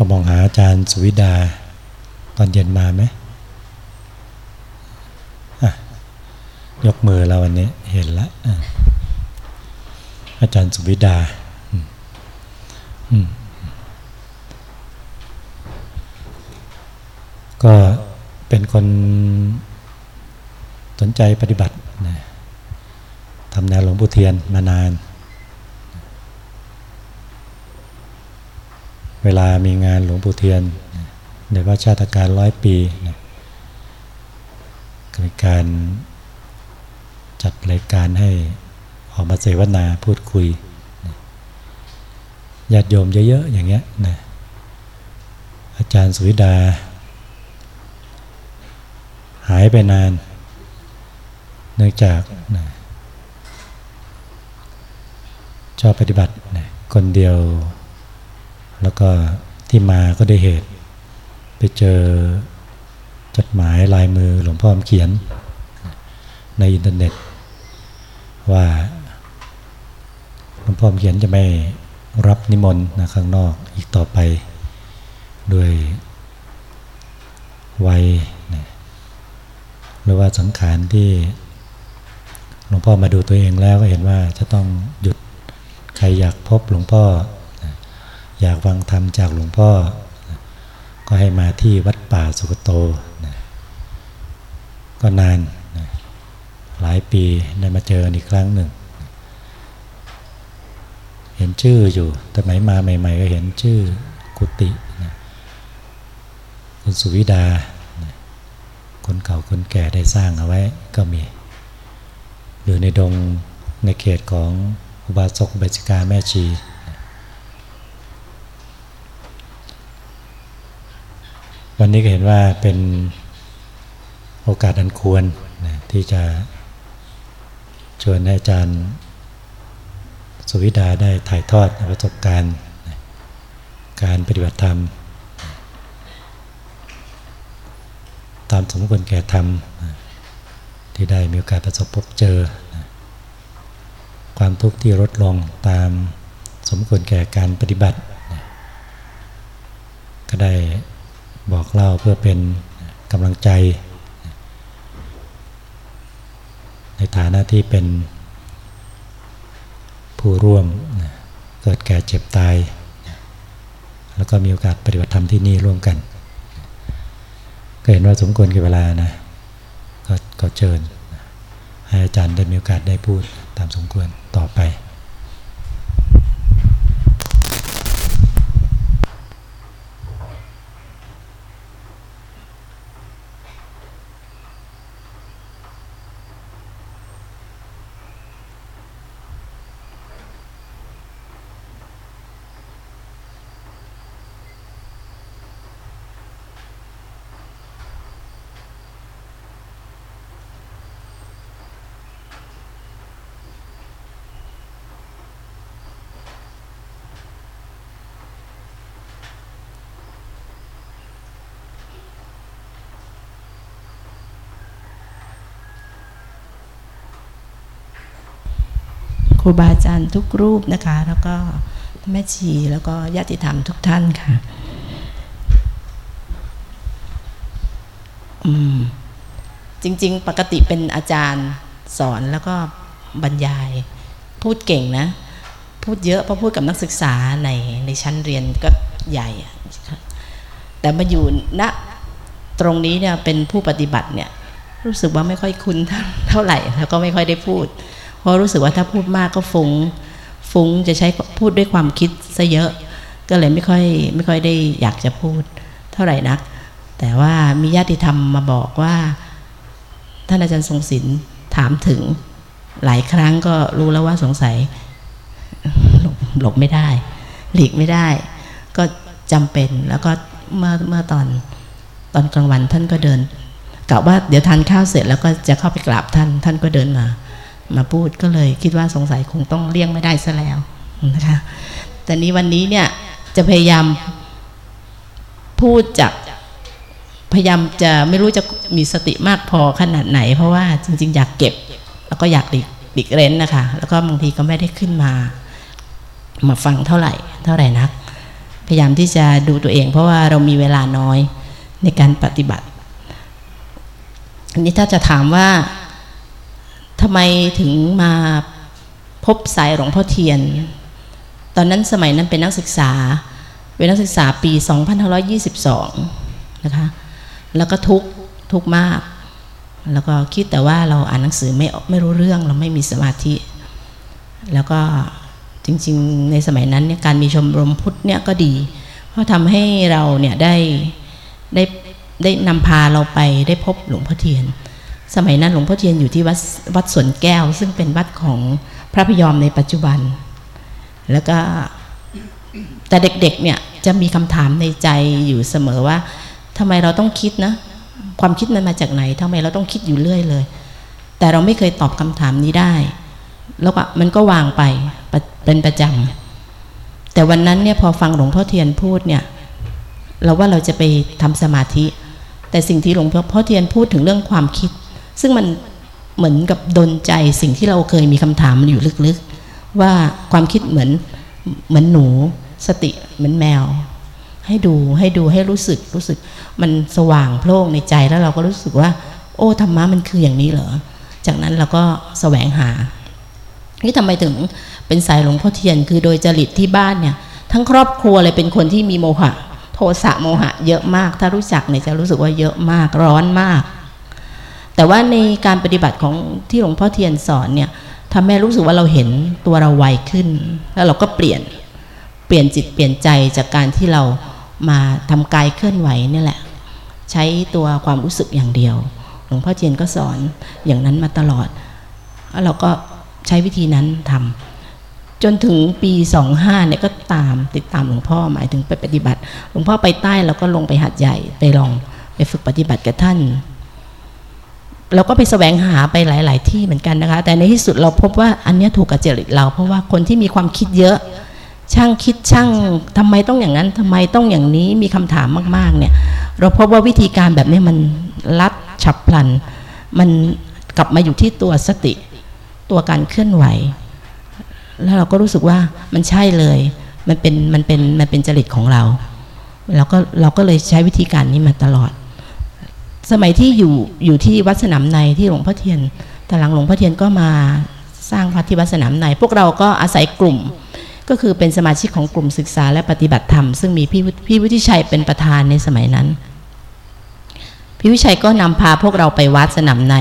ก็มองหาอาจารย์สุวิดา ตอนเย็นมาไหมยกมือเราวันนี้เห็นล้วอาจารย์สุวิดาก็เป็นคนสนใจปฏิบัตินะทำแนวหลวงปู่เทียนมานาน วลามีงานหลวงปู่เทียนในว่าชาติการร้อยปีนะมีการจัดรายการให้ออกมาเสวนาพูดคุยญาติโยมเยอะๆอย่างเงี้ยนะอาจารย์สุวิดา หายไปนาน เนื่องจากนะชอบปฏิบัตินะคนเดียว แล้วก็ที่มาก็ได้เหตุ ไปเจอจดหมายลายมือหลวงพ่อเขียน ในอินเทอร์เน็ต ว่าหลวงพ่อเขียนจะไม่รับนิมนต์นะข้างนอกอีกต่อไปด้วยวัยหรือว่าสังขารที่หลวงพ่อมาดูตัวเองแล้วก็เห็นว่าจะต้องหยุดใครอยากพบหลวงพ่อ อยากฟังธรรมจากหลวงพ่อ ก็ให้มาที่วัดป่าสุกโตก็นานหลายปีได้มาเจออีกครั้งหนึ่ง เห็นชื่ออยู่แต่ไหมมาใหม่ ๆ ก็เห็นชื่อกุฏิคุณสุวิดาคนเก่าคนแก่ได้สร้างเอาไว้ก็มี อยู่ในดงในเขตของอุบาสกอุบาสิกาแม่ชี วันนี้ก็เห็นว่าเป็นโอกาสอันควรนะที่จะชวนอาจารย์สุวิดาได้ถ่ายทอดประสบการณ์การปฏิบัติธรรม ตามสมควรแก่ธรรม ที่ได้มีโอกาสประสบพบเจอ ความทุกข์ที่ลดลงตามสมควรแก่การปฏิบัติ ก็ได้ บอกเล่าเพื่อเป็นกำลังใจ ในฐานะที่เป็นผู้ร่วมเกิดแก่เจ็บตาย แล้วก็มีโอกาสปฏิบัติธรรมที่นี่ร่วมกัน ก็เห็นว่าสมควรกับเวลานะก็เชิญให้อาจารย์ได้มีโอกาสได้พูดตามสมควรต่อไป ครูบาอาจารย์ทุกรูปนะคะ แล้วก็แม่ชีแล้วก็ญาติธรรมทุกท่านค่ะจริง ๆ ปกติเป็นอาจารย์สอนแล้วก็บรรยาย พูดเก่งนะ พูดเยอะเพราะพูดกับนักศึกษาในในชั้นเรียนก็ใหญ่ แต่มาอยู่ณตรงนี้เนี่ยเป็นผู้ปฏิบัติเนี่ย รู้สึกว่าไม่ค่อยคุ้นเท่าไหร่ แล้วก็ไม่ค่อยได้พูด เพราะรู้สึกว่าถ้าพูดมากก็ฟุง้ง ฟุ้งจะใช้พูดด้วยความคิดซะเยอะ ก็เลยไม่ค่อยไม่ค่อยได้อยากจะพูดเท่าไหร่นัก แต่ว่ามีญาติธรรมมาบอกว่า ท่านอาจารย์ทรงศิลป์ถามถึงหลายครั้งก็รู้แล้วว่าสงสัยหลบไม่ได้ หลีกไม่ได้ ก็จำเป็นแล้วก็เมื่อเมื่อตอนตอนกลางวันท่านก็เดินกะว่าเดี๋ยวทานข้าวเสร็จแล้วก็จะเข้าไปกราบท่าน ท่านก็เดินมา มาพูดก็เลยคิดว่าสงสัยคงต้องเลี่ยงไม่ได้ซะแล้วนะคะแต่นี้วันนี้เนี่ยจะพยายามพูดจากพยายามจะไม่รู้จะมีสติมากพอขนาดไหน เพราะว่าจริง ๆ อยากเก็บ แล้วก็อยากดิดิกเรนนะคะ แล้วก็บางทีก็ไม่ได้ขึ้นมา มาฟังเท่าไหร่ เท่าไหร่นัก พยายามที่จะดูตัวเอง เพราะว่าเรามีเวลาน้อยในการปฏิบัติ อันนี้ถ้าจะถามว่า ทำไมถึงมาพบสายหลวงพ่อเทียน ตอนนั้นสมัยนั้นเป็นนักศึกษา เป็นนักศึกษาปี 2522 นะคะ แล้วก็ทุกทุกมาก แล้วก็คิดแต่ว่าเราอ่านหนังสือไม่ไม่รู้เรื่องเราไม่มีสมาธิ แล้วก็จริงๆ ในสมัยนั้นเนี่ยการมีชมรมพุทธเนี่ยก็ดี เพราะทำให้เราเนี่ยได้ได้ได้นำพาเราไปได้พบหลวงพ่อเทียน สมัยนั้นหลวงพ่อเทียนอยู่ที่วัดวัดสวนแก้ว ซึ่งเป็นวัดของพระพยอมในปัจจุบัน แล้วก็แต่เด็กๆเนี่ยจะมีคำถามในใจอยู่เสมอว่าทำไมเราต้องคิดนะ ความคิดมันมาจากไหนทำไมเราต้องคิดอยู่เรื่อยเลย แต่เราไม่เคยตอบคำถามนี้ได้ แล้วก็มันก็วางไปเป็นประจำแต่วันนั้นเนี่ยพอฟังหลวงพ่อเทียนพูดเนี่ย เราว่าเราจะไปทำสมาธิ แต่สิ่งที่หลวงพ่อเทียนพูดถึงเรื่องความคิด ซึ่งมันเหมือนกับดนใจสิ่งที่เราเคยมีคำถามอยู่ลึกๆ ว่าความคิดเหมือนเหมือนหนูสติเหมือนแมว ให้ดูให้ดูให้รู้สึกรู้สึก มันสว่างโพล่งในใจแล้วเราก็รู้สึกว่า โอ้ธรรมะมันคืออย่างนี้เหรอ จากนั้นเราก็แสวงหานี่ทำไมถึงเป็นสายหลวงพ่อเทียน คือโดยจริตที่บ้านเนี่ย ทั้งครอบครัวเลยเป็นคนที่มีโมหะ โทสะโมหะ เยอะมาก ถ้ารู้จักเนี่ยจะรู้สึกว่าเยอะมากร้อนมาก แต่ว่าในการปฏิบัติของที่หลวงพ่อเทียนสอนเนี่ยทำให้รู้สึกว่าเราเห็นตัวเราไวขึ้น แล้วเราก็เปลี่ยนเปลี่ยนจิตเปลี่ยนใจจากการที่เรามาทำกายเคลื่อนไหวนี่แหละ ใช้ตัวความรู้สึกอย่างเดียว หลวงพ่อเทียนก็สอนอย่างนั้นมาตลอดแล้วเราก็ใช้วิธีนั้นทำจนถึงปีสองห้าเนี่ยก็ตามติดตามหลวงพ่อหมายถึงไปปฏิบัติ หลวงพ่อไปใต้เราก็ลงไปหัดใหญ่ไปลองไปฝึกปฏิบัติกับท่าน เราก็ไปแสวงหาไปหลาย ๆ ที่เหมือนกันนะคะ แต่ในที่สุดเราพบว่าอันนี้ถูกกับจริตเรา เพราะว่าคนที่มีความคิดเยอะ ช่างคิดช่างทำไมต้องอย่างนั้นทำไมต้องอย่างนี้มีคำถามมาก ๆ เนี่ย เราพบว่าวิธีการแบบนี้มันลัดฉับพลัน มันกลับมาอยู่ที่ตัวสติ ตัวการเคลื่อนไหว แล้วเราก็รู้สึกว่ามันใช่เลย มันเป็นมันเป็นมันเป็นจริตของเราเราก็เราก็เลยใช้วิธีการนี้มาตลอด สมัยที่อยู่อยู่ที่วัดสนามในที่หลวงพ่อเทียน แต่หลังหลวงพ่อเทียนก็มาสร้างวัดที่วัดสนามใน พวกเราก็อาศัยกลุ่ม ก็คือเป็นสมาชิกของกลุ่มศึกษาและปฏิบัติธรรม ซึ่งมีพี่พี่วิทิชัยเป็นประธานในสมัยนั้น พี่วิชัยก็นำพาพวกเราไปวัดสนามใน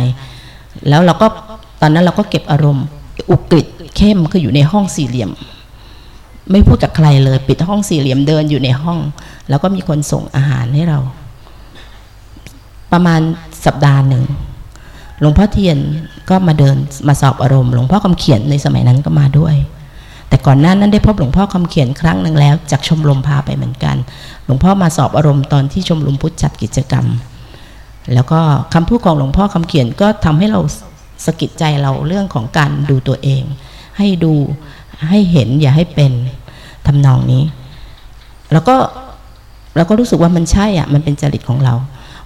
แล้วเราก็ตอนนั้นเราก็เก็บอารมณ์ อุกฤษเข้มคืออยู่ในห้องสี่เหลี่ยม ไม่พูดกับใครเลย ปิดห้องสี่เหลี่ยมเดินอยู่ในห้อง แล้วก็มีคนส่งอาหารให้เรา ประมาณสัปดาห์หนึ่งหลวงพ่อเทียนก็มาเดินมาสอบอารมณ์หลวงพ่อคำเขียนในสมัยนั้นก็มาด้วย แต่ก่อนหน้านั้นได้พบหลวงพ่อคำเขียนครั้งหนึ่งแล้ว จากชมรมพาไปเหมือนกัน หลวงพ่อมาสอบอารมณ์ตอนที่ชมรมพุทธจัดกิจกรรม แล้วก็คำพูดของหลวงพ่อคำเขียนก็ทำให้เราสะกิดใจเราเรื่องของการดูตัวเอง ให้ดูให้เห็นอย่าให้เป็นทำนองนี้ แล้วก็เราก็รู้สึกว่ามันใช่อะมันเป็นจริตของเรา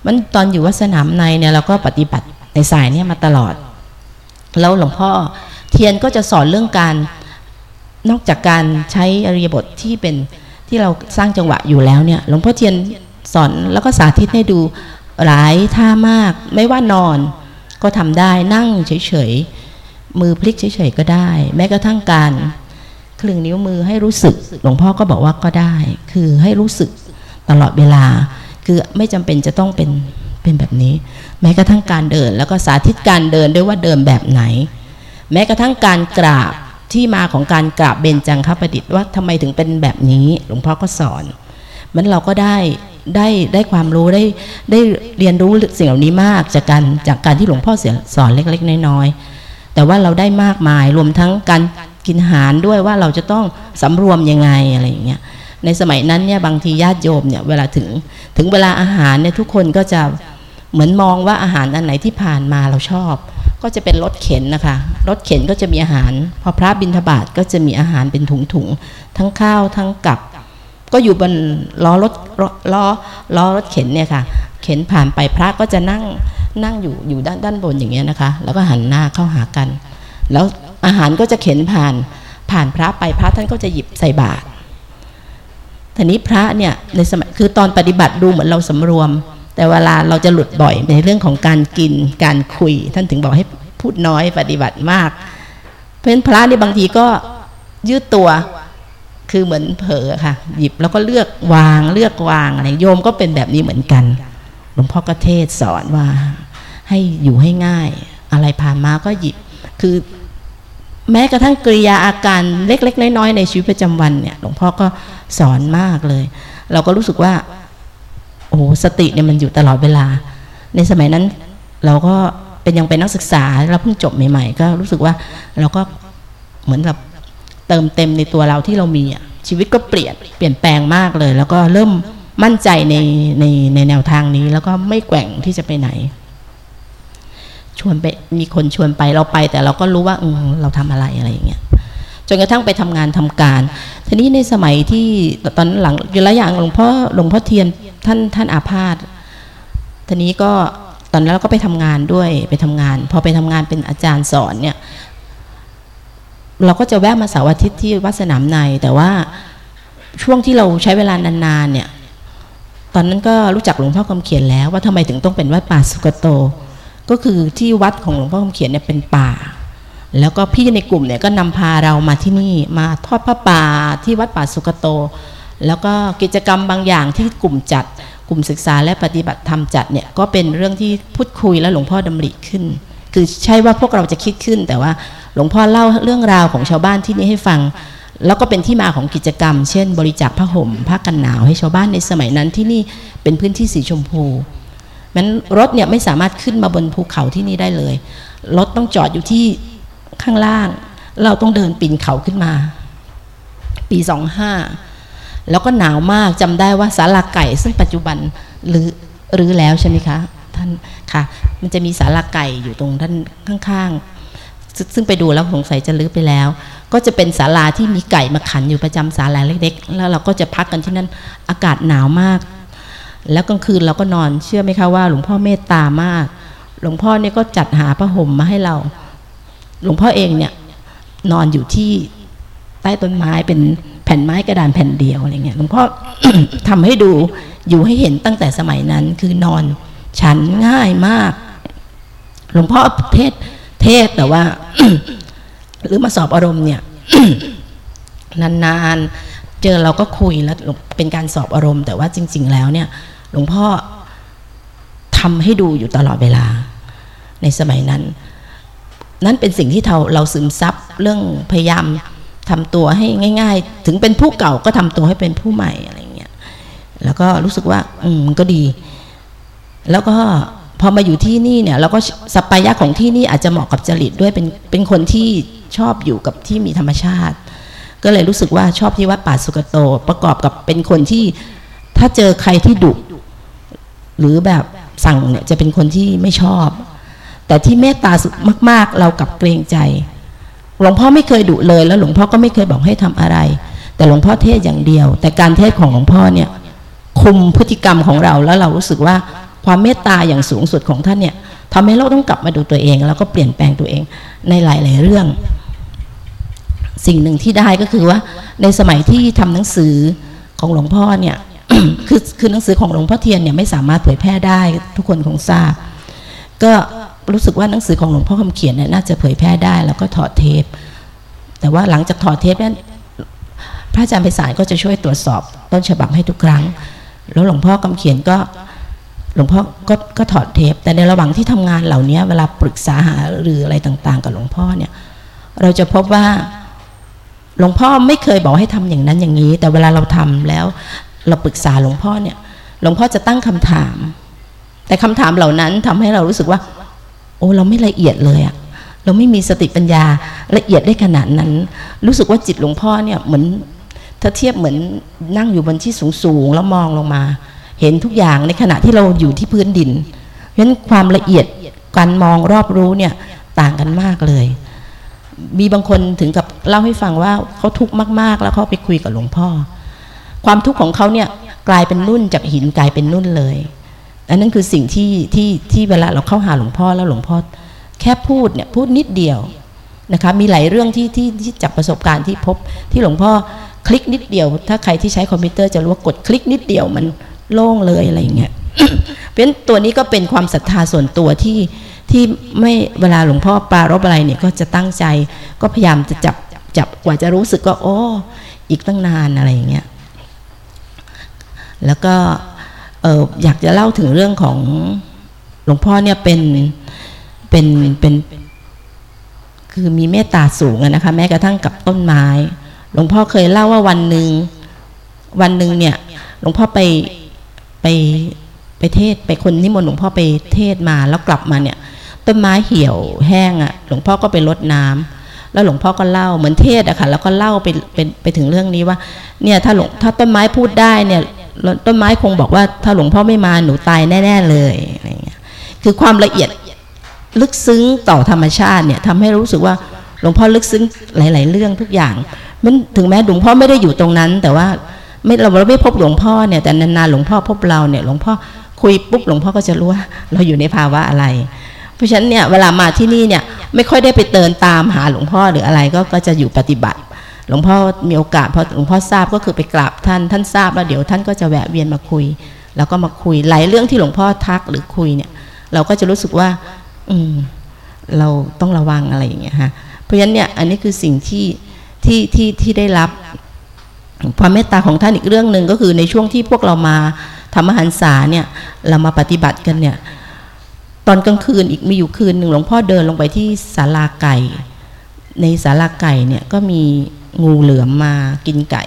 มันตอนอยู่วัดสนามในเนี่ยเราก็ปฏิบัติในสายเนี่ยมาตลอด แล้วหลวงพ่อเทียนก็จะสอนเรื่องการนอกจากการใช้อริยบทที่เป็นที่เราสร้างจังหวะอยู่แล้วเนี่ย หลวงพ่อเทียนสอนแล้วก็สาธิตให้ดูหลายท่ามาก ไม่ว่านอนก็ทำได้นั่งเฉยๆ มือพลิกเฉยๆก็ได้ แม้กระทั่งการคลึงนิ้วมือให้รู้สึก หลวงพ่อก็บอกว่าก็ได้ คือให้รู้สึกตลอดเวลา คือไม่จำเป็นจะต้องเป็นเป็นแบบนี้ แม้กระทั่งการเดิน แล้วก็สาธิตการเดินด้วยว่าเดินแบบไหน แม้กระทั่งการกราบที่มาของการกราบเบญจังคประดิษฐ์ว่าทำไมถึงเป็นแบบนี้ หลวงพ่อก็สอน มันเราก็ได้ได้ได้ความรู้ได้ได้เรียนรู้สิ่งเหล่านี้มากจากการจากการที่หลวงพ่อเสอนเล็ก ๆ น้อยๆแต่ว่าเราได้มากมายรวมทั้งการกินอาหารด้วยว่าเราจะต้องสำรวมยังไงอะไรอย่างเงี้ย ในสมัยนั้นเนี่ยบางทีญาติโยมเนี่ยเวลาถึงถึงเวลาอาหารเนี่ยทุกคนก็จะเหมือนมองว่าอาหารอันไหนที่ผ่านมาเราชอบ ก็จะเป็นรถเข็นนะคะรถเข็นก็จะมีอาหาร พอพระบิณฑบาตก็จะมีอาหารเป็นถุงๆทั้งข้าวทั้งกับ ก็อยู่บนล้อรถล้อล้อรถเข็นเนี่ยค่ะ เข็นผ่านไปพระก็จะนั่งนั่งอยู่อยู่ด้านด้านบนอย่างเงี้ยนะคะ แล้วก็หันหน้าเข้าหากัน แล้วอาหารก็จะเข็นผ่านผ่านพระไปพระท่านก็จะหยิบใส่บาตร ทีนี้พระเนี่ยในสมัยคือตอนปฏิบัติดูเหมือนเราสำรวม แต่เวลาเราจะหลุดบ่อยในเรื่องของการกินการคุย ท่านถึงบอกให้พูดน้อยปฏิบัติมาก เพราะฉะนั้นพระนี่บางทีก็ยืดตัวคือเหมือนเผลอค่ะ หยิบแล้วก็เลือกวางเลือกวางอะไรโยมก็เป็นแบบนี้เหมือนกันหลวงพ่อก็เทศสอนว่า ให้อยู่ให้ง่าย อะไรผ่านมาก็หยิบ คือ แม้กระทั่งกริยาอาการเล็ก ๆ น้อยๆในชีวิตประจำวันเนี่ยหลวงพ่อก็สอนมากเลย เราก็รู้สึกว่า โอ้สติเนี่ยมันอยู่ตลอดเวลา ในสมัยนั้นเราก็เป็นยังเป็นนักศึกษาเราเพิ่งจบใหม่ๆ ก็รู้สึกว่าเราก็เหมือนแบบเติมเต็มในตัวเราที่เรามีชีวิตก็เปลี่ยนเปลี่ยนแปลงมากเลย แล้วก็เริ่มมั่นใจในในในแนวทางนี้ แล้วก็ไม่แกว่งที่จะไปไหน ชวนไปมีคนชวนไปเราไป แต่เราก็รู้ว่าเราทำอะไรอะไรอย่างเงี้ยจนกระทั่งไปทำงานทำการ ทีนี้ในสมัยที่ตอนหลังอยู่ระอย่างหลวงพ่อหลวงพ่อเทียนท่านท่านอาพาธทีนี้ก็ตอนนั้นเราก็ไปทำงานด้วยไปทำงาน พอไปทำงานเป็นอาจารย์สอนเนี่ย เราก็จะแวะมาเสาร์อาทิตย์ที่วัดสนามใน แต่ว่าช่วงที่เราใช้เวลานานๆเนี่ย ตอนนั้นก็รู้จักหลวงพ่อคำเขียนแล้วว่าทำไมถึงต้องเป็นวัดป่าสุกโต ก็คือที่วัดของหลวงพ่อคำเขียนเนี่ยเป็นป่า แล้วก็พี่ในกลุ่มเนี่ยก็นำพาเรามาที่นี่มาทอดพระป่าที่วัดป่าสุกโต แล้วก็กิจกรรมบางอย่างที่กลุ่มจัด กลุ่มศึกษาและปฏิบัติธรรมจัดเนี่ยก็เป็นเรื่องที่พูดคุยและหลวงพ่อดำริขึ้น คือใช่ว่าพวกเราจะคิดขึ้น แต่ว่าหลวงพ่อเล่าเรื่องราวของชาวบ้านที่นี่ให้ฟังแล้วก็เป็นที่มาของกิจกรรม เช่น บริจาคผ้าห่มผ้ากันหนาวให้ชาวบ้านในสมัยนั้นที่นี่เป็นพื้นที่สีชมพู มันรถเนี่ยไม่สามารถขึ้นมาบนภูเขาที่นี่ได้เลย รถต้องจอดอยู่ที่ข้างล่าง เราต้องเดินปีนเขาขึ้นมา ปีสองห้าแล้วก็หนาวมากจำได้ว่าศาลาไก่ ซึ่งปัจจุบันหรือหรือแล้วใช่ไหมคะท่านค่ะ มันจะมีศาลาไก่อยู่ตรงด้านข้างซึ่งไปดูแล้วสงสัยจะลื้อไปแล้ว ก็จะเป็นศาลาที่มีไก่มาขันอยู่ประจำศาลาเล็กๆ แล้วเราก็จะพักกันที่นั่นอากาศหนาวมาก แล้วกลางคืนเราก็นอนเชื่อไหมคะว่า หลวงพ่อเมตตามาก หลวงพ่อเนี่ยก็จัดหาผ้าห่มมาให้เรา หลวงพ่อเองเนี่ยนอนอยู่ที่ใต้ต้นไม้เป็นแผ่นไม้กระดานแผ่นเดียวอะไรเงี้ยหลวงพ่อทำให้ดูอยู่ให้เห็นตั้งแต่สมัยนั้น คือนอนฉันง่ายมาก หลวงพ่อเทศเทศแต่ว่า หรือมาสอบอารมณ์เนี่ยนานๆเจอเราก็คุยแล้วเป็นการสอบอารมณ์ แต่ว่าจริง ๆ แล้วเนี่ย หลวงพ่อทำให้ดูอยู่ตลอดเวลา ในสมัยนั้น นั่นเป็นสิ่งที่เราเราซึมซับเรื่องพยายามทำตัวให้ง่าย ๆ ถึงเป็นผู้เก่าก็ทำตัวให้เป็นผู้ใหม่อะไรเงี้ยแล้วก็รู้สึกว่า อืมมันก็ดี แล้วก็พอมาอยู่ที่นี่เนี่ยเราก็สปายะของที่นี่อาจจะเหมาะกับจริตด้วยเป็นเป็นคนที่ชอบอยู่กับที่มีธรรมชาติ ก็เลยรู้สึกว่าชอบที่วัดป่าสุกโต ประกอบกับเป็นคนที่ถ้าเจอใครที่ดุ หรือแบบสั่งเนี่ยจะเป็นคนที่ไม่ชอบ แต่ที่เมตตาสุดมาก ๆ เรากับเกรงใจ หลวงพ่อไม่เคยดุเลย แล้วหลวงพ่อก็ไม่เคยบอกให้ทำอะไร แต่หลวงพ่อเทศอย่างเดียว แต่การเทศของหลวงพ่อเนี่ยคุมพฤติกรรมของเราแล้วเรารู้สึกว่าความเมตตาอย่างสูงสุดของท่านเนี่ยทำให้เราต้องกลับมาดูตัวเอง แล้วก็เปลี่ยนแปลงตัวเองในหลาย ๆ เรื่อง สิ่งหนึ่งที่ได้ก็คือว่าในสมัยที่ทำหนังสือของหลวงพ่อเนี่ย คือคือหนังสือของหลวงพ่อเทียนเนี่ยไม่สามารถเผยแพร่ได้ทุกคนคงทราบ ก็รู้สึกว่าหนังสือของหลวงพ่อคำเขียนเนี่ยน่าจะเผยแพร่ได้แล้วก็ถอดเทป แต่ว่าหลังจากถอดเทปนั้นพระอาจารย์ไพศาลก็จะช่วยตรวจสอบต้นฉบับให้ทุกครั้ง แล้วหลวงพ่อคำเขียนก็หลวงพ่อก็ก็ถอดเทป แต่ในระหว่างที่ทำงานเหล่านี้เวลาปรึกษาหาหรืออะไรต่าง ๆ กับหลวงพ่อเนี่ย เราจะพบว่าหลวงพ่อไม่เคยบอกให้ทำอย่างนั้นอย่างนี้ แต่เวลาเราทำแล้ว เราปรึกษาหลวงพ่อเนี่ย หลวงพ่อจะตั้งคำถาม แต่คำถามเหล่านั้นทำให้เรารู้สึกว่า โอ้เราไม่ละเอียดเลยอะเราไม่มีสติปัญญาละเอียดได้ขนาดนั้น รู้สึกว่าจิตหลวงพ่อเนี่ยเหมือนถ้าเทียบเหมือนนั่งอยู่บนที่สูงๆแล้วมองลงมา เห็นทุกอย่างในขณะที่เราอยู่ที่พื้นดิน เพราะฉะนั้นความละเอียดการมองรอบรู้เนี่ยต่างกันมากเลย มีบางคนถึงกับเล่าให้ฟังว่าเขาทุกข์มาก ๆ แล้วเขาไปคุยกับหลวงพ่อ ความทุกข์ของเขาเนี่ยกลายเป็นนุ่นจากหินกลายเป็นนุ่นเลย อันนั้นคือสิ่งที่ที่ที่เวลาเราเข้าหาหลวงพ่อแล้วหลวงพ่อแค่พูดเนี่ยพูดนิดเดียวนะคะมีหลายเรื่องที่ที่ที่จากประสบการณ์ที่พบที่หลวงพ่อคลิกนิดเดียว ถ้าใครที่ใช้คอมพิวเตอร์จะรู้ว่ากดคลิกนิดเดียวมันโล่งเลยอะไรอย่างเงี้ยเพราะฉะนั้นตัวนี้ก็เป็นความศรัทธาส่วนตัวที่ที่ไม่เวลาหลวงพ่อปรารบอะไรเนี่ยก็จะตั้งใจก็พยายามจะจับจับกว่าจะรู้สึกก็โอ้อีกตั้งนานอะไรอย่างเงี้ย แล้วก็อออยากจะเล่าถึงเรื่องของหลวงพ่อเนี่ยเป็นเป็นเป็นคือมีเมตตาสูงนะคะแม้กระทั่งกับต้นไม้ หลวงพ่อเคยเล่าว่าวันหนึ่งวันหนึ่งเนี่ย หลวงพ่อไปไปไปเทศไปคนนิมนต์หลวงพ่อไปเทศมาแล้วกลับมาเนี่ย ต้นไม้เหี่ยวแห้งอะ่ะ หลวงพ่อก็ไปรดน้ำแล้วหลวงพ่อก็เล่าเหมือนเทศอะค่ะแล้วก็เล่าไปเป็นไปถึงเรื่องนี้ว่า เนี่ยถ้าหลวงถ้าต้นไม้พูดได้เนี่ย ต้นไม้คงบอกว่าถ้าหลวงพ่อไม่มาหนูตายแน่ ๆ เลยอะไรเงี้ยคือความละเอียดลึกซึ้งต่อธรรมชาติเนี่ยทำให้รู้สึกว่าหลวงพ่อลึกซึ้งหลาย ๆ เรื่องทุกอย่างมันถึงแม้หลวงพ่อไม่ได้อยู่ตรงนั้น แต่ว่าไม่เราไม่พบหลวงพ่อเนี่ยแต่นานๆหลวงพ่อพบเราเนี่ยหลวงพ่อคุยปุ๊บหลวงพ่อก็จะรู้ว่าเราอยู่ในภาวะอะไร เพราะฉะนั้นเนี่ยเวลามาที่นี่เนี่ยไม่ค่อยได้ไปเตินตามหาหลวงพ่อหรืออะไรก็ก็จะอยู่ปฏิบัติ หลวงพ่อมีโอกาสพอหลวงพ่อทราบก็คือไปกราบท่านท่านทราบแล้วเดี๋ยวท่านก็จะแวะเวียนมาคุย แล้วก็มาคุยหลายเรื่องที่หลวงพ่อทักหรือคุยเนี่ย เราก็จะรู้สึกว่า อืม เราต้องระวังอะไรอย่างเงี้ยฮะเพราะฉะนั้นเนี่ยอันนี้คือสิ่งที่ที่ที่ที่ได้รับ ความเมตตาของท่านอีกเรื่องหนึ่งก็คือในช่วงที่พวกเรามาทำอาหารสาเนี่ย เรามาปฏิบัติกันเนี่ย ตอนกลางคืนอีกมีอยู่คืนหนึ่งหลวงพ่อเดินลงไปที่ศาลาไก่ ในศาลาไก่เนี่ยก็มีงูเหลือมมากินไก่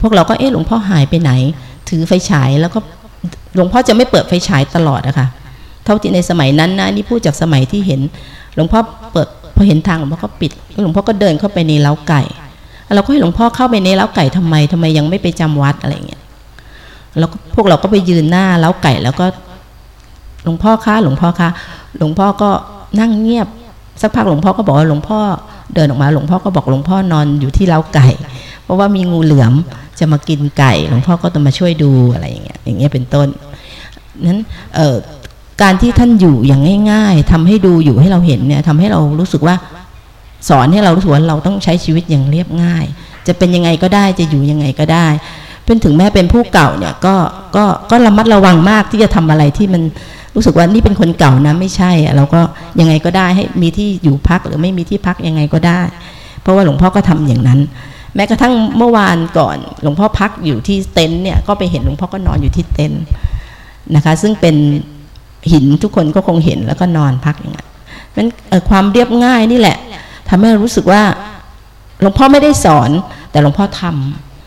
พวกเราก็เอ๊ะหลวงพ่อหายไปไหน ถือไฟฉายแล้วก็หลวงพ่อจะไม่เปิดไฟฉายตลอดอะคะเท่าที่ในสมัยนั้นนะนี่พูดจากสมัยที่เห็น หลวงพ่อเปิดพอเห็นทางหลวงพ่อก็ปิดหลวงพ่อก็เดินเข้าไปในเล้าไก่เราก็ให้หลวงพ่อเข้าไปในเล้าไก่ทำไมทำไมยังไม่ไปจำวัดอะไรเงี้ยแล้วพวกเราก็ไปยืนหน้าเล้าไก่แล้วก็ หลวงพ่อคะหลวงพ่อคะหลวงพ่อก็นั่งเงียบ สักพักหลวงพ่อก็บอกว่าหลวงพ่อเดินออกมาหลวงพ่อก็บอกหลวงพ่อนอนอยู่ที่เล้าไก่ เพราะว่ามีงูเหลือมจะมากินไก่ หลวงพ่อก็ต้องมาช่วยดูอะไรอย่างเงี้ยอย่างเงี้ยเป็นต้นนั้นเอ่อการที่ท่านอยู่อย่างง่าย ๆทำให้ดูอยู่ให้เราเห็นเนี่ยทำให้เรารู้สึกว่าสอนให้เรารู้สึกว่าเราต้องใช้ชีวิตอย่างเรียบง่าย จะเป็นยังไงก็ได้จะอยู่ยังไงก็ได้ เป็นถึงแม้เป็นผู้เก่าเนี่ยก็ก็ก็ระมัดระวังมากที่จะทำอะไรที่มัน รู้สึกว่านี่เป็นคนเก่านะไม่ใช่เราก็ยังไงก็ได้ให้มีที่อยู่พักหรือไม่มีที่พักยังไงก็ได้ เพราะว่าหลวงพ่อก็ทำอย่างนั้น แม้กระทั่งเมื่อวานก่อน หลวงพ่อพักอยู่ที่เต็นท์เนี่ยก็ไปเห็นหลวงพ่อก็นอนอยู่ที่เต็นท์นะคะ ซึ่งเป็นหินทุกคนก็คงเห็นแล้วก็นอนพักอย่างนั้นนั้นความเรียบง่ายนี่แหละทำให้รู้สึกว่าหลวงพ่อไม่ได้สอนแต่หลวงพ่อท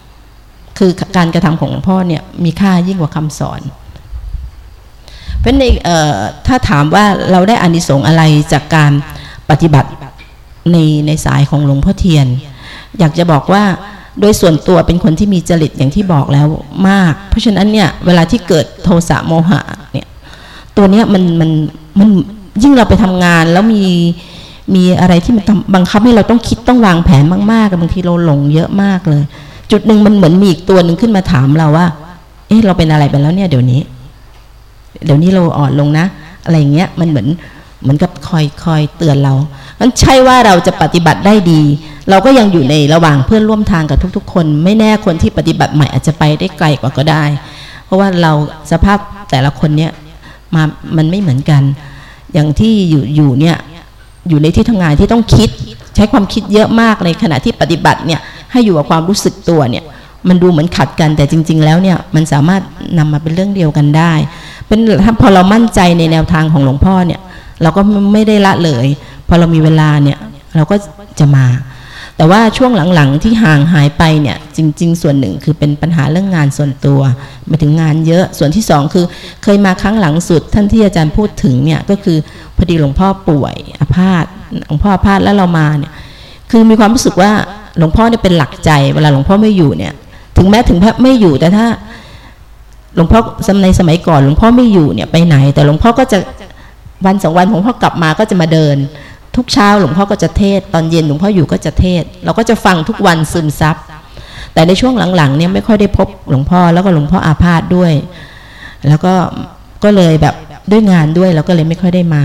ำคือการกระทำของหลวงพ่อเนี่ยมีค่ายิ่งกว่าคำสอน เพราะในถ้าถามว่าเราได้อานิสงส์อะไรจากการปฏิบัติในในสายของหลวงพ่อเทียน อยากจะบอกว่าโดยส่วนตัวเป็นคนที่มีจริตอย่างที่บอกแล้วมาก เพราะฉะนั้นเนี่ยเวลาที่เกิดโทสะโมหะเนี่ยตัวเนี้ยมันมันมันยิ่งเราไปทำงานแล้วมีมีอะไรที่มันบังคับให้เราต้องคิดต้องวางแผนมากๆบางทีเราหลงเยอะมากเลย จุดหนึ่งมันเหมือนมีอีกตัวหนึ่งขึ้นมาถามเราว่า เอ๊ะเราเป็นอะไรไปแล้วเนี่ยเดี๋ยวนี้ เดี๋ยวนี้เราอ่อนลงนะ อะไรเงี้ยมันเหมือนเหมือนกับคอยคอยเตือนเรามันใช่ว่าเราจะปฏิบัติได้ดี เราก็ยังอยู่ในระหว่างเพื่อนร่วมทางกับทุก ๆ คน ไม่แน่คนที่ปฏิบัติใหม่อาจจะไปได้ไกลกว่าก็ได้ เพราะว่าเราสภาพแต่ละคนเนี้ยมามันไม่เหมือนกัน อย่างที่อยู่อยู่เนี่ยอยู่ในที่ทำงานที่ต้องคิดใช้ความคิดเยอะมากในขณะที่ปฏิบัติเนี่ยให้อยู่กับความรู้สึกตัวเนี่ยมันดูเหมือนขัดกันแต่จริง ๆ แล้วเนี่ยมันสามารถนำมาเป็นเรื่องเดียวกันได้ เป็นถ้าพอเรามั่นใจในแนวทางของหลวงพ่อเนี่ย เราก็ไม่ได้ละเลย พอเรามีเวลาเนี่ยเราก็จะมา แต่ว่าช่วงหลังๆที่ห่างหายไปเนี่ยจริง ๆ ส่วนหนึ่งคือเป็นปัญหาเรื่องงานส่วนตัวมาถึงงานเยอะส่วนที่สองคือ เคยมาครั้งหลังสุด ท่านที่อาจารย์พูดถึงเนี่ยก็คือพอดีหลวงพ่อป่วยอาพาธหลวงพ่ออาพาธแล้วเรามาเนี่ยคือมีความรู้สึกว่าหลวงพ่อเนี่ยเป็นหลักใจ เวลาหลวงพ่อไม่อยู่เนี่ย ถึงแม้ถึงพระไม่อยู่แต่ถ้า หลวงพ่อในสมัยก่อนหลวงพ่อไม่อยู่เนี่ยไปไหน แต่หลวงพ่อก็จะวันสองวันหลวงพ่อกลับมาก็จะมาเดิน ทุกเช้าหลวงพ่อก็จะเทศ ตอนเย็นหลวงพ่ออยู่ก็จะเทศ เราก็จะฟังทุกวันซึมซับแต่ในช่วงหลังๆเนี่ยไม่ค่อยได้พบหลวงพ่อแล้วก็หลวงพ่ออาพาธด้วย แล้วก็ก็เลยแบบด้วยงานด้วยเราก็เลยไม่ค่อยได้มา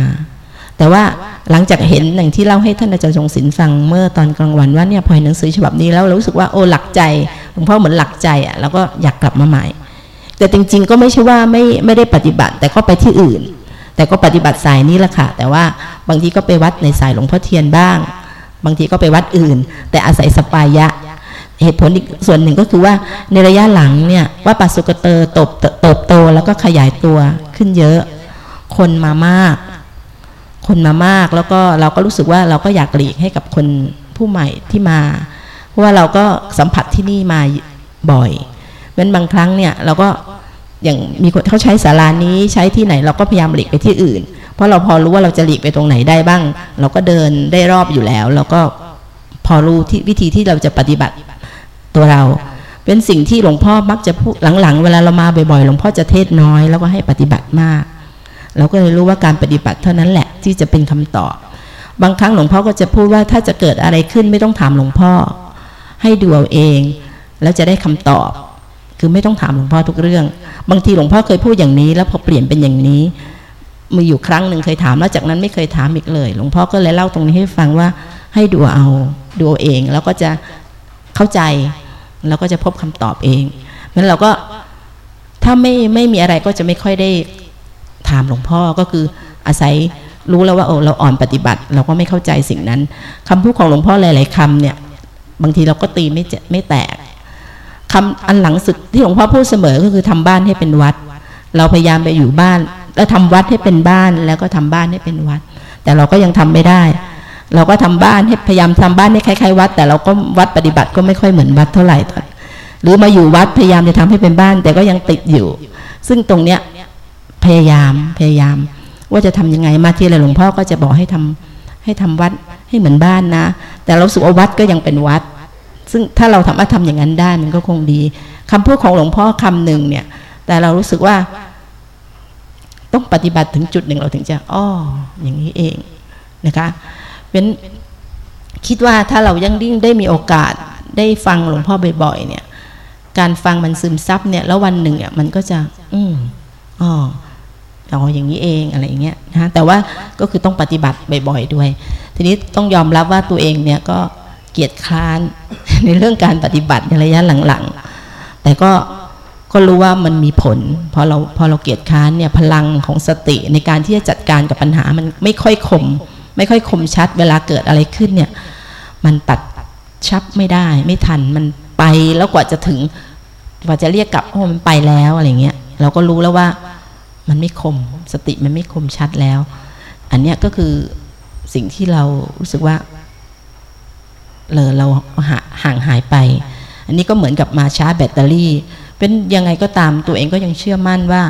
แต่ว่าหลังจากเห็นอย่างที่เล่าให้ท่านอาจารย์ทรงศิลป์ฟังเมื่อตอนกลางวันว่าเนี่ยพอเห็นหนังสือฉบับนี้แล้วรารู้สึกว่าโอ้หลักใจหลวงพ่อเหมือนหลักใจอะแล้วก็อยากกลับมาใหม่ แต่จริง ๆ ก็ไม่ใช่ว่าไม่ไม่ได้ปฏิบัติ แต่ก็ไปที่อื่น แต่ก็ปฏิบัติสายนี้แหละค่ะ แต่ว่าบางทีก็ไปวัดในสายหลวงพ่อเทียนบ้าง บางทีก็ไปวัดอื่น แต่อาศัยสปายะ เหตุผลอีกส่วนหนึ่งก็คือว่าในระยะหลังเนี่ยว่าปัสสุกเตอร์ตบเติบโตแล้วก็ขยายตัวขึ้นเยอะ คนมามาก คนมามากแล้วก็เราก็รู้สึกว่าเราก็อยากหลีกให้กับคนผู้ใหม่ที่มา เพราะว่าเราก็สัมผัสที่นี่มาบ่อย เพราะบางครั้งเนี่ยเราก็อย่างมีคนเขาใช้ศาลานี้ใช้ที่ไหนเราก็พยายามหลีกไปที่อื่น เพราะเราพอรู้ว่าเราจะหลีกไปตรงไหนได้บ้าง เราก็เดินได้รอบอยู่แล้วเราก็พอรู้ที่วิธีที่เราจะปฏิบัติตัวเรา เป็นสิ่งที่หลวงพ่อมักจะพูดหลังๆ เวลาเรามาบ่อยๆหลวงพ่อจะเทศน้อยแล้วก็ให้ปฏิบัติมาก เราก็เลยรู้ว่าการปฏิบัติเท่านั้นแหละที่จะเป็นคำตอบบางครั้งหลวงพ่อก็จะพูดว่าถ้าจะเกิดอะไรขึ้นไม่ต้องถามหลวงพ่อ ให้ดูเอาเอง แล้วจะได้คำตอบ คือไม่ต้องถามหลวงพ่อทุกเรื่อง บางทีหลวงพ่อเคยพูดอย่างนี้ แล้วพอเปลี่ยนเป็นอย่างนี้ มีอยู่ครั้งหนึ่งเคยถามแล้วจากนั้นไม่เคยถามอีกเลย หลวงพ่อก็เลยเล่าตรงนี้ให้ฟังว่าให้ดูเอาดูเอาเอง แล้วก็จะเข้าใจ แล้วก็จะพบคำตอบเองงั้นเราก็ถ้าไม่ไม่มีอะไรก็จะไม่ค่อยได้ถามหลวงพ่อก็คืออาศัยรู้แล้วว่าโอ้เราอ่อนปฏิบัติ เราก็ไม่เข้าใจสิ่งนั้นคำพูดของหลวงพ่อหลาย ๆคำเนี่ย บางทีเราก็ตีไม่เจไม่แตก คำอันหลังสุดที่หลวงพ่อพูดเสมอก็คือทำบ้านให้เป็นวัด เราพยายามไปอยู่บ้าน แล้วทำวัดให้เป็นบ้านแล้วก็ทำบ้านให้เป็นวัด แต่เราก็ยังทำไม่ได้ เราก็ทำบ้านให้พยายามทำบ้านให้คล้ายๆวัด แต่เราก็วัดปฏิบัติก็ไม่ค่อยเหมือนวัดเท่าไหร่หรือมาอยู่วัดพยายามจะทำให้เป็นบ้าน แต่ก็ยังติดอยู่ ซึ่งตรงเนี้ยพยายามพยายาม ว่าจะทํำยังไงมาที่อะไรหลวงพ่อก็จะบอกให้ทำให้ทำวัดให้เหมือนบ้านนะ แต่เราสุว่าวัดก็ยังเป็นวัด ซึ่งถ้าเราทำมารถทำอย่างนั้นได้มันก็คงดีคำพูดของหลวงพ่อคำหนึ่งเนี่ย แต่เรารู้สึกว่า ต้องปฏิบัติถึงจุดหนึ่งเราถึงจะอ้ออย่างนี้เองนะคะเป็นคิดว่าถ้าเรายังดิ้งได้มีโอกาสได้ฟังหลวงพ่อบ่อยๆเนี่ย การฟังมันซึมซับเนี่ย แล้ววันหนึ่งอะมันก็จะ อืมอ๋ออ๋ออย่างนี้เองอะไรอย่างเงี้ยนะแต่ว่าก็คือต้องปฏิบัติบ่อย ๆ ด้วย ทีนี้ต้องยอมรับว่าตัวเองเนี่ยก็เกียจคร้าน ในเรื่องการปฏิบัติในระยะหลังๆ แต่ก็ก็รู้ว่ามันมีผล พอเราพอเราเกียจค้านเนี่ยพลังของสติในการที่จะจัดการกับปัญหามันไม่ค่อยคม ไม่ค่อยคมชัด เวลาเกิดอะไรขึ้นเนี่ย มันตัดชับไม่ได้ ไม่ทันมันไปแล้วกว่าจะถึงกว่าจะเรียกกลับโอ้มันไปแล้วอะไรเงี้ยเราก็รู้แล้วว่ามันไม่คมสติมันไม่คมชัดแล้ว อันเนี้ยก็คือสิ่งที่เรารู้สึกว่า เลยเราห่างหายไป อันนี้ก็เหมือนกับมาชาร์จแบตเตอรี่ เป็นยังไงก็ตามตัวเองก็ยังเชื่อมั่นว่า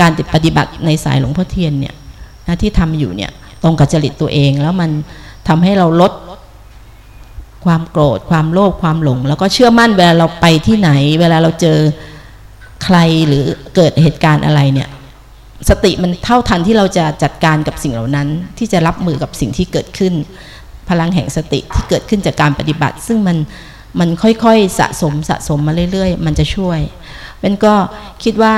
การปฏิบัติในสายหลวงพ่อเทียนเนี่ยนะที่ทำอยู่เนี่ยตรงกับจริตตัวเองแล้วมันทำให้เราลดความโกรธความโลภความหลง แล้วก็เชื่อมั่นเวลาเราไปที่ไหน เวลาเราเจอใครหรือเกิดเหตุการณ์อะไรเนี่ยสติมันเท่าทันที่เราจะจัดการกับสิ่งเหล่านั้น ที่จะรับมือกับสิ่งที่เกิดขึ้น พลังแห่งสติที่เกิดขึ้นจากการปฏิบัติ ซึ่งมันมันค่อยๆสะสมสะสมมาเรื่อย ๆ มันจะช่วยเป็นก็คิดว่า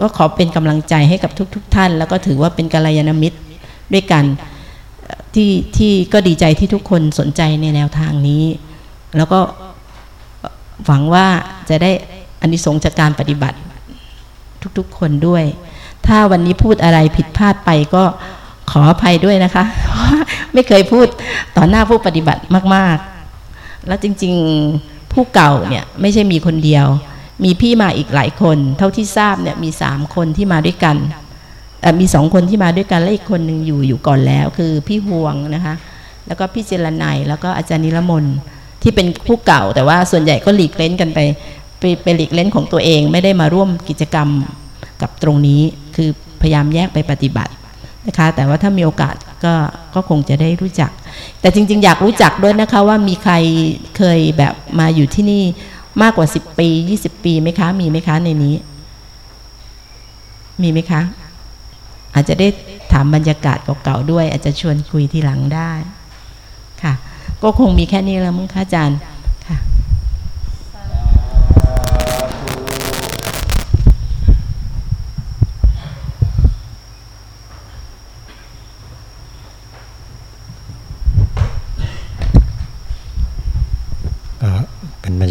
ก็ขอเป็นกำลังใจให้กับทุกๆทท่าน แล้วก็ถือว่าเป็นกัลยาณมิตรด้วยกันที่ที่ก็ดีใจที่ทุกคนสนใจในแนวทางนี้ แล้วก็หวังว่าจะได้อานิสงส์จากการปฏิบัติทุกๆคนด้วย ถ้าวันนี้พูดอะไรผิดพลาดไปก็ขออภัยด้วยนะคะ ไม่เคยพูดต่อหน้าผู้ปฏิบัติมาก ๆ แล้วจริง ๆผู้เก่าเนี่ยไม่ใช่มีคนเดียว มีพี่มาอีกหลายคน เท่าที่ทราบเนี่ยมีสามคนที่มาด้วยกันมีสองคนที่มาด้วยกันและอีกคนหนึ่งอยู่อยู่ก่อนแล้ว คือพี่ห่วงนะคะ แล้วก็พี่เจรนายแล้วก็อาจารย์นิรมนที่เป็นผู้เก่า แต่ว่าส่วนใหญ่ก็หลีกเล้นกันไปไปไปหลีกเล้นของตัวเองไม่ได้มาร่วมกิจกรรมกับตรงนี้คือพยายามแยกไปปฏิบัติ นะคะ แต่ว่าถ้ามีโอกาสก็ก็คงจะได้รู้จัก แต่จริง ๆ อยากรู้จักด้วยนะคะว่ามีใครเคยแบบมาอยู่ที่นี่มากกว่า 10 ปี 20 ปีไหมคะ มีไหมคะในนี้ มีไหมคะ อาจจะได้ถามบรรยากาศเก่าๆด้วย อาจจะชวนคุยทีหลังได้ค่ะ ก็คงมีแค่นี้แล้วมั้งคะอาจารย์ค่ะ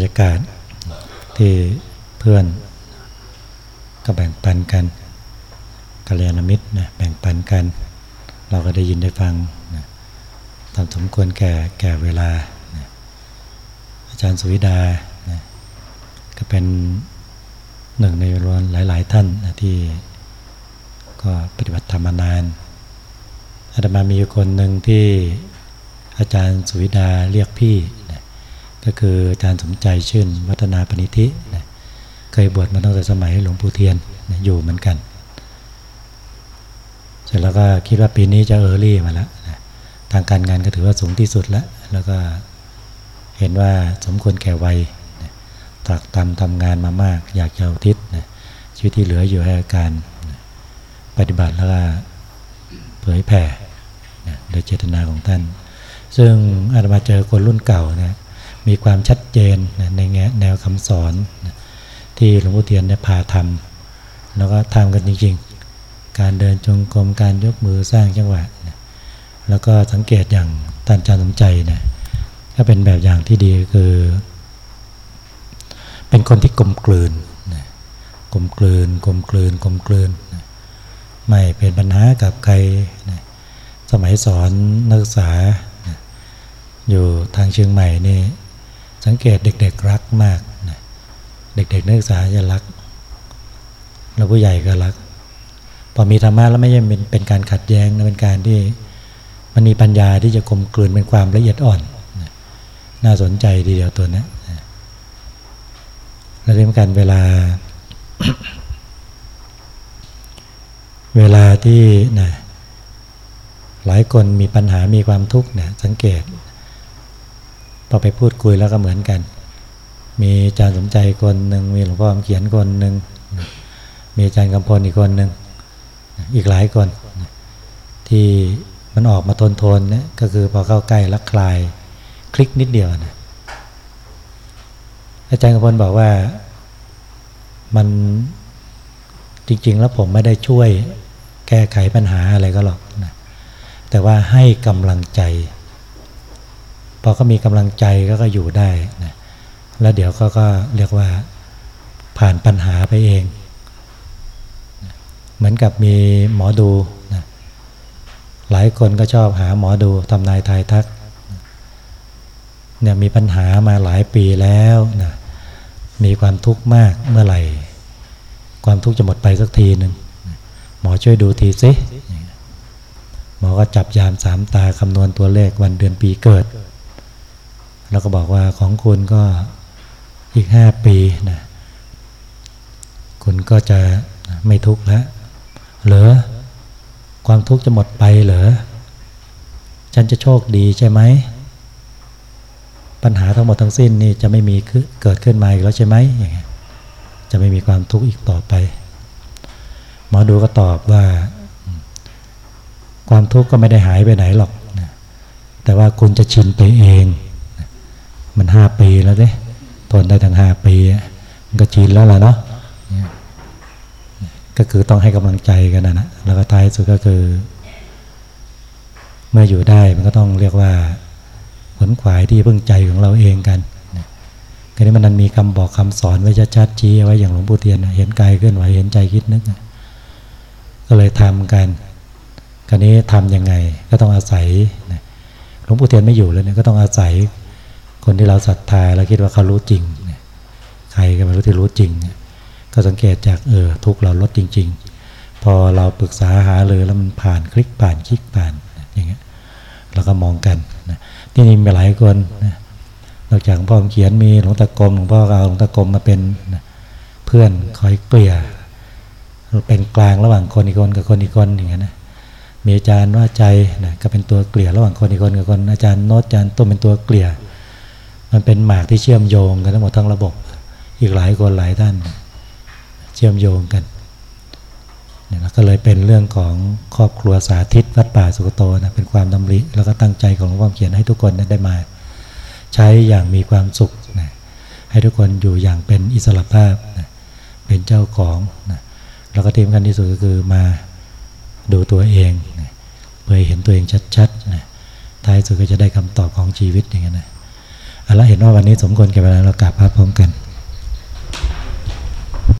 า กาศ ที่เพื่อนก็แบ่งปันกันกัลยาณมิตรนะแบ่งปันกัน เราก็ได้ยินได้ฟังนะตามสมควรแก่แก่เวลานะอาจารย์สุวิดานะก็เป็นหนึ่งในรวนหลาย ๆ ท่านนะที่ก็ปฏิบัติธรรมานานอาตมามีคนหนึ่งที่อาจารย์สุวิดาเรียกพี่ ก็คืออาจารย์สมใจชื่นวัฒนาปณิธินะเคยบวชมาตั้งแต่สมัยหลวงปู่เทียนนะอยู่เหมือนกัน เสร็จแล้วก็คิดว่าปีนี้จะเออร์ลี่มาแล้วนะทางการงานก็ถือว่าสูงที่สุดแล้ว แล้วก็เห็นว่าสมควรแก่วัยนะตรากตำทำงานมามาก อยากจะอุทิศนะชีวิตที่เหลืออยู่ให้การนะปฏิบัติแล้วก็เผยแผ่นะโดยเจตนาของท่าน ซึ่งอาตมาเจอคนรุ่นเก่านะ มีความชัดเจนในแง่แนวคำสอนที่หลวงพ่อเทียนได้พาทำแล้วก็ทำกันจริงๆ การเดินจงกรมการยกมือสร้างจังหวะแล้วก็สังเกตอย่างท่านอาจารย์สมใจนะก็เป็นแบบอย่างที่ดีคือ เป็นคนที่กลมกลืนกลมกลืนกลมกลืนกลมกลืน ไม่เป็นปัญหากับใครสมัยสอนนักศึกษาอยู่ทางเชียงใหม่นี่ สังเกตเด็กๆรักมากนะเด็กๆนักศึกษาจะรัก แล้วผู้ใหญ่ก็รัก พอมีธรรมะแล้วไม่ใช่เป็นเป็นการขัดแย้งนะเป็นการที่มันมีปัญญาที่จะกลมกลืนเป็นความละเอียดอ่อนนะน่าสนใจทีเดียวตัวนี้แล้วเรื่องการเวลา เวลาที่นะหลายคนมีปัญหามีความทุกข์เนี่ยสังเกต พอไปพูดคุยแล้วก็เหมือนกัน มีอาจารย์สมใจคนหนึ่งมีหลวงพ่อเขียนคนหนึ่งมีอาจารย์กำพลอีกคนหนึ่งอีกหลายคน ที่มันออกมาทนทนเนี่ยก็คือพอเข้าใกล้ลักคลาย คลิกนิดเดียวนะอาจารย์กำพลบอกว่ามันจริง ๆ แล้วผมไม่ได้ช่วยแก้ไขปัญหาอะไรก็หรอกนะแต่ว่าให้กำลังใจ พอเขามีกำลังใจก็ก็อยู่ได้นะแล้วเดี๋ยวก็ก็เรียกว่าผ่านปัญหาไปเอง เหมือนกับมีหมอดูนะหลายคนก็ชอบหาหมอดูทำนายทายทักเนี่ยมีปัญหามาหลายปีแล้วนะมีความทุกข์มากเมื่อไหร่ ความทุกข์จะหมดไปสักทีหนึ่งหมอช่วยดูทีสิหมอก็จับยามสามตาคำนวณตัวเลขวันเดือนปีเกิด แล้วก็บอกว่าของคุณก็อีกห้าปีนะคุณก็จะไม่ทุกข์แล้วเหรอความทุกข์จะหมดไปเหรอฉันจะโชคดีใช่ไหมปัญหาทั้งหมดทั้งสิ้นนี่จะไม่มีเกิดขึ้นมาอีกแล้วใช่ไหมอย่างเงี้ยจะไม่มีความทุกข์อีกต่อไป หมอดูก็ตอบว่า ความทุกข์ก็ไม่ได้หายไปไหนหรอกแต่ว่าคุณจะชินไปเอง มันห้าปีแล้วเด้ทนได้ทั้งห้าปี มันก็ชินแล้วล่ะเนาะก็คือต้องให้กำลังใจกันนะนะแล้วก็ท้ายสุดก็คือ เมื่ออยู่ได้มันก็ต้องเรียกว่าผลขวายที่พึ่งใจของเราเองกันคราวนี้มันมีคำบอกคำสอนไว้ชัดๆชี้ไว้อย่างหลวงปู่เทียนเห็นกายเคลื่อนไหวเห็นใจคิดนึกก็เลยทำกันคราวนี้ทํำยังไงก็ต้องอาศัยหลวงปู่เทียนไม่อยู่เลยเนี่ยก็ต้องอาศัย คนที่เราศรัทธาเราคิดว่าเขารู้จริง ใครก็ไม่รู้ที่รู้จริง ก็สังเกตจากเออทุกเราลดจริง ๆ พอเราปรึกษาหาเลยแล้วมันผ่านคลิกผ่านคลิกผ่านอย่างเงี้ยเราก็มองกันนะที่นี่มีหลายคนนะนอกจากหลวงพ่อเขียนมีหลวงตากรมหลวงพ่อเอาหลวงตากรมมาเป็นเพื่อนคอยเกลี่ยเป็นกลางระหว่างคนอีกคนกับคนอีกคนอย่างเงี้ยนะมีอาจารย์ว่าใจนะก็เป็นตัวเกลี่ยระหว่างคนอีกคนกับคนอาจารย์โน้ตอาจารย์ต้มเป็นตัวเกลี่ย มันเป็นหมากที่เชื่อมโยงกันทั้งหมดทั้งระบบ อีกหลายคนหลายท่าน เชื่อมโยงกันเนี่ยก็เลยเป็นเรื่องของครอบครัวสาธิตวัดป่าสุกโตนะเป็นความดำริแล้วก็ตั้งใจของหลวงพ่อเขียนให้ทุกคนได้มา ใช้อย่างมีความสุขนะให้ทุกคนอยู่อย่างเป็นอิสระภาพนะเป็นเจ้าของนะแล้วก็ที่สำคัญที่สุดก็คือมาดูตัวเองนะเพื่อเห็นตัวเองชัดๆนะท้ายสุดก็จะได้คำตอบของชีวิตอย่างนี้นะ เอาละเห็นว่าวันนี้สมควรกับเวลาเรากราบพระพร้อมกัน